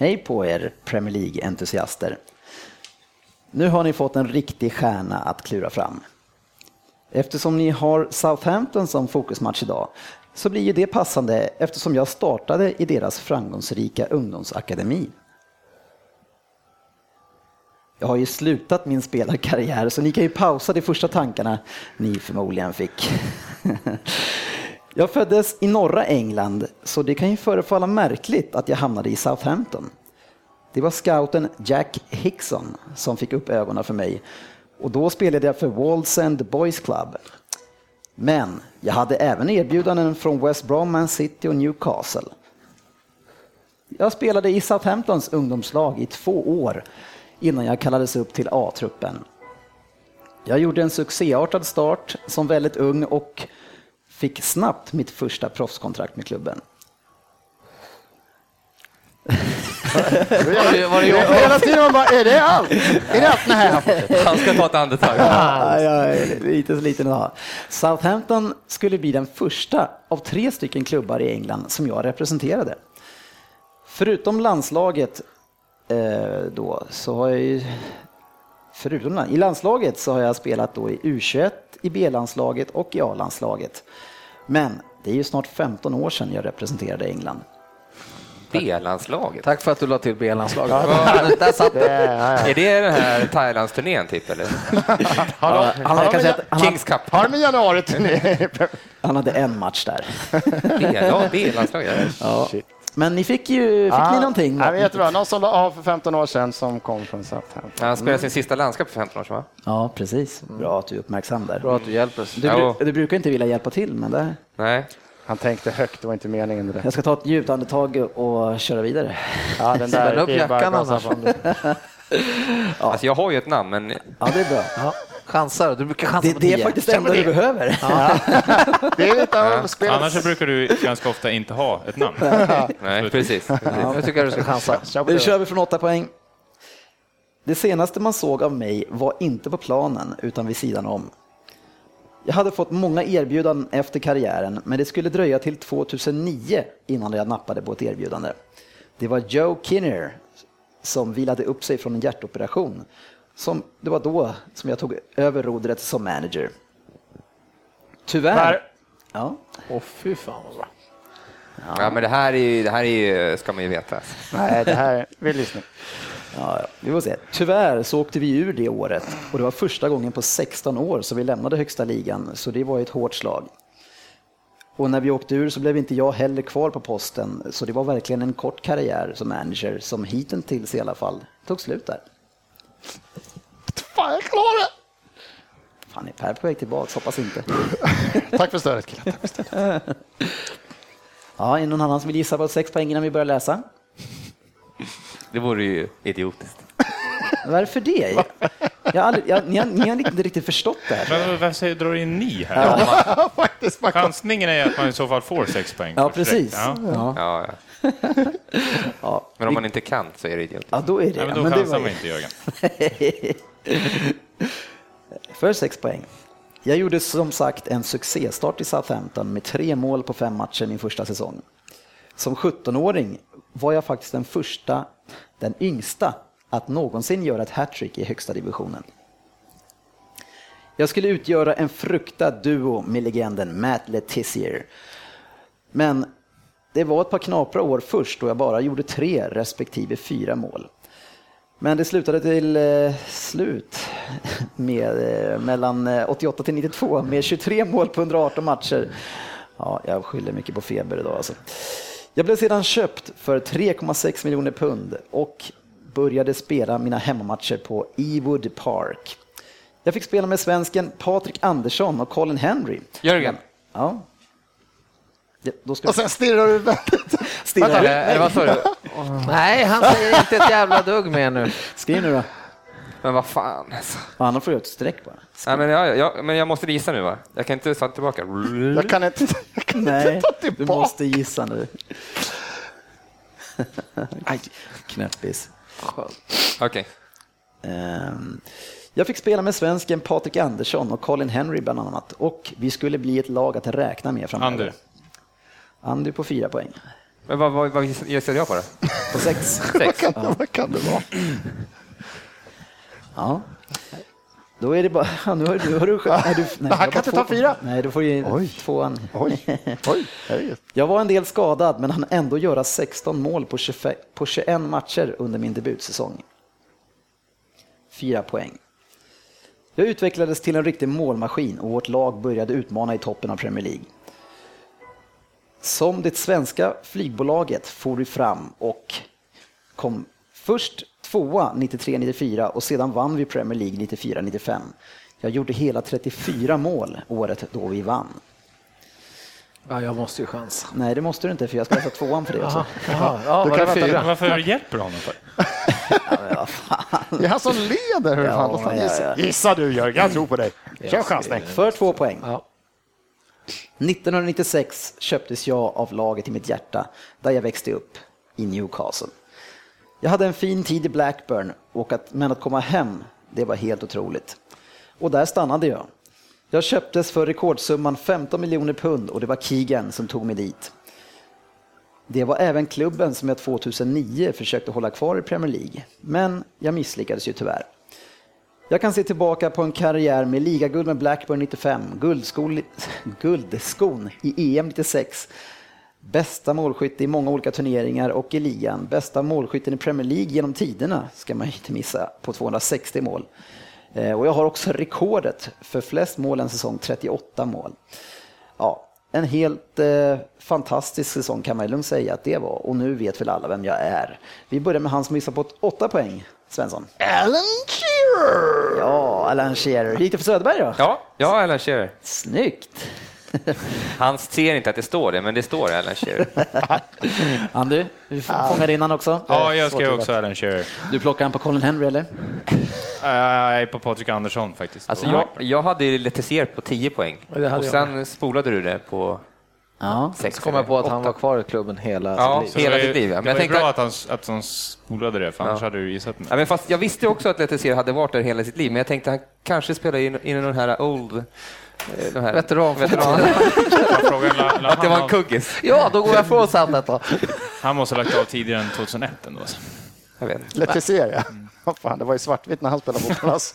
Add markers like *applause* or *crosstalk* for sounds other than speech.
Hej på er Premier League-entusiaster. Nu har ni fått en riktig stjärna att klura fram. Eftersom ni har Southampton som fokusmatch idag så blir ju det passande eftersom jag startade i deras framgångsrika ungdomsakademi. Jag har ju slutat min spelarkarriär så ni kan ju pausa de första tankarna ni förmodligen fick. *laughs* Jag föddes i norra England så det kan ju förefalla märkligt att jag hamnade i Southampton. Det var scouten Jack Hickson som fick upp ögonen för mig och då spelade jag för Wallsend Boys Club. Men jag hade även erbjudanden från West Brom, Man City och Newcastle. Jag spelade i Southamptons ungdomslag i två år innan jag kallades upp till A-truppen. Jag gjorde en succéartad start som väldigt ung och fick snabbt mitt första proffskontrakt med klubben. Var det, var det jobbigt? Hela tiden man bara, är det allt? Är det allt? Nej. Han ska ta ett andetag. Ja, jag är lite så liten idag. Southampton skulle bli den första av tre stycken klubbar i England som jag representerade. Förutom landslaget eh, då så har jag ju Förutom i landslaget så har jag spelat då i U21, i B-landslaget och i A-landslaget. Men det är ju snart 15 år sedan jag representerade England. B-landslaget. Tack för att du la till B-landslaget. Där satt Det. *laughs* Är det den här Thailandsturnén typ eller? *laughs* Har Han, har säga att han, Kings Cup. har de en januari-turné? han hade en match där. *laughs* B-landslaget. Ja. Men ni fick ju, fick ni någonting? Ja, men jättebra. Någon som la av för 15 år sedan som kom från Southampton. Han spelade sin sista landskamp för 15 år sedan va? Ja, precis. Bra att du är uppmärksam där. Bra att du hjälper oss. Du, du brukar inte vilja hjälpa till, men det, Nej. Han tänkte högt, det var inte meningen. Det där. jag ska ta ett djupt andetag och köra vidare. Ja, den Spänn upp det är bara jackan annars. *laughs* på. Alltså jag har ju ett namn men Ja, det är bra. Ja, chansar. Du brukar chansa Det, på det är tio. faktiskt det enda du behöver. *laughs* Det är lite. Annars brukar du ganska ofta inte ha ett namn. *laughs* nej precis. precis. Nu tycker jag du ska chansa. Nu det. kör vi från åtta poäng. Det senaste man såg av mig var inte på planen, utan vid sidan om. Jag hade fått många erbjudanden efter karriären, men det skulle dröja till 2009 innan jag nappade på ett erbjudande. Det var Joe Kinner som vilade upp sig från en hjärtoperation. Som, det var då som jag tog över rodret som manager. Tyvärr... Per. Ja, Åh fy fan vad bra. Ja men det här är ju, det här är ju, ska man ju veta. Nej, det här, vi lyssnar. Ja, ja, vi får se. Tyvärr så åkte vi ur det året och det var första gången på 16 år som vi lämnade högsta ligan, så det var ett hårt slag. Och när vi åkte ur så blev inte jag heller kvar på posten, så det var verkligen en kort karriär som manager, som hittills i alla fall tog slut där. Fan, jag klarar det! Fan, är Per på väg tillbaka? Hoppas inte. *laughs* Tack för stödet killar. Tack för stödet. Ja, är det någon annan som vill gissa på sex poäng innan vi börjar läsa? Det vore ju idiotiskt. Varför det? Jag har aldrig, jag, ni, har, ni har inte riktigt förstått det här. Men varför säger- drar in ni här? *laughs* Faktiskt, man Chansningen är att man i så fall får sex poäng. Ja, precis. direkt. Ja. Ja, Ja, ja. *laughs* ja. Men om man inte kan så är det idiotiskt. ja då är det. Nej, men då det chansar var man ju- inte Jörgen. *laughs* För sex poäng. Jag gjorde som sagt en succéstart i Southampton med tre mål på fem matcher min första säsong. Som 17-åring var jag faktiskt den första, den yngsta, att någonsin göra ett hattrick i högsta divisionen. Jag skulle utgöra en fruktad duo med legenden Matt Letizier. Men det var ett par knapra år först då jag bara gjorde tre respektive fyra mål. Men det slutade till eh, slut med, eh, mellan eh, 88 till 92 med 23 mål på 118 matcher. Ja, jag skyller mycket på feber idag alltså. Jag blev sedan köpt för 3,6 miljoner pund och började spela mina hemmamatcher på Ewood Park. Jag fick spela med svensken Patrik Andersson och Colin Henry. Jörgen. Ja. Ja, Då ska Och sen stirrar du väldigt... Stirra. Eller vad sa du? Nej, han säger inte ett jävla dugg mer nu. Skriv nu då. Men vad fan alltså. Han göra ett streck bara. Nej, men, jag, jag, men jag måste gissa nu va? Jag kan inte ta tillbaka. Jag kan inte, jag kan Nej, inte ta du tillbaka. måste gissa nu. *laughs* Aj, knäppis. Okej. Ehm, Jag fick spela med svensken Patrik Andersson och Colin Henry bland annat och vi skulle bli ett lag att räkna med framöver. Ander. Andy på fyra poäng. Men vad, vad, vad gissade jag på då? På sex. Sex? *laughs* Vad kan det vara? Ja. Då är det bara... *laughs* Nu har du... har du, nej, du *laughs* nej, han kan inte ta fyra. Nej, du får ju Oj. tvåan. Oj, *laughs* oj. Jag var en del skadad, men han ändå göra 16 mål på, 25, på 21 matcher under min debutsäsong. Fyra poäng. Jag utvecklades till en riktig målmaskin och vårt lag började utmana i toppen av Premier League. Som det svenska flygbolaget for vi fram och kom först tvåa 93-94 och sedan vann vi Premier League 94-95. Jag gjorde hela 34 mål året då vi vann. Ja, jag måste ju chansa. Nej, det måste du inte för jag ska läsa tvåan för det också. Jaha, ja, Du var kan fyra? Varför hjälper du honom för? *laughs* Det är han som leder. Hur Ja, fan, fan ja, gissa. ja. gissa du Jörgen, jag tror på dig. Kör chansning. För två poäng. Ja. 1996 köptes jag av laget i mitt hjärta, där jag växte upp, i Newcastle. Jag hade en fin tid i Blackburn, och att, men att komma hem, det var helt otroligt. Och där stannade jag. Jag köptes för rekordsumman 15 miljoner pund och det var Keegan som tog mig dit. Det var även klubben som jag 2009 försökte hålla kvar i Premier League, men jag misslyckades ju tyvärr. Jag kan se tillbaka på en karriär med ligaguld med Blackburn 95, *laughs* guldskon i EM 96, bästa målskytt i många olika turneringar och i ligan, bästa målskytten i Premier League genom tiderna, ska man inte missa, på 260 mål. Eh, Och jag har också rekordet för flest mål en säsong, 38 mål. Ja, en helt eh, fantastisk säsong kan man lugnt säga att det var och nu vet väl alla vem jag är. Vi börjar med han som missar på ett åtta poäng, Svensson. Alan Shearer! Ja, Alan Shearer. Gick det för Söderberg då? Ja, ja Alan Shearer. Snyggt! Han ser inte att det står det, men det står Alan Shearer. *laughs* Andy, du fångar in han också. Ja, jag ska ju också Alan Shearer. Du plockar han på Colin Henry eller? *laughs* Jag är på Patrik Andersson faktiskt. Alltså jag, jag hade ju Letizier på 10 poäng det och jag sen spolade du det på Ja. 6. Så kom jag på att han var kvar i klubben hela Ja, sitt liv. hela det ditt liv, ja. Det Men jag var tänkte bra att- han, att han spolade det, för annars hade du gissat mig. Ja, men fast jag visste också att Letizier hade varit där hela sitt liv, men jag tänkte att han kanske spelar in, in i den här old... Den här, Veteran. veteran. La, att det var en kuggis. Ja, då går jag från samlet då. han måste ha lagt av tidigare än 2001 ändå. Jag vet. Letizier, ja. Vad fan, det var ju svartvitt när han spelade fotboll. alltså.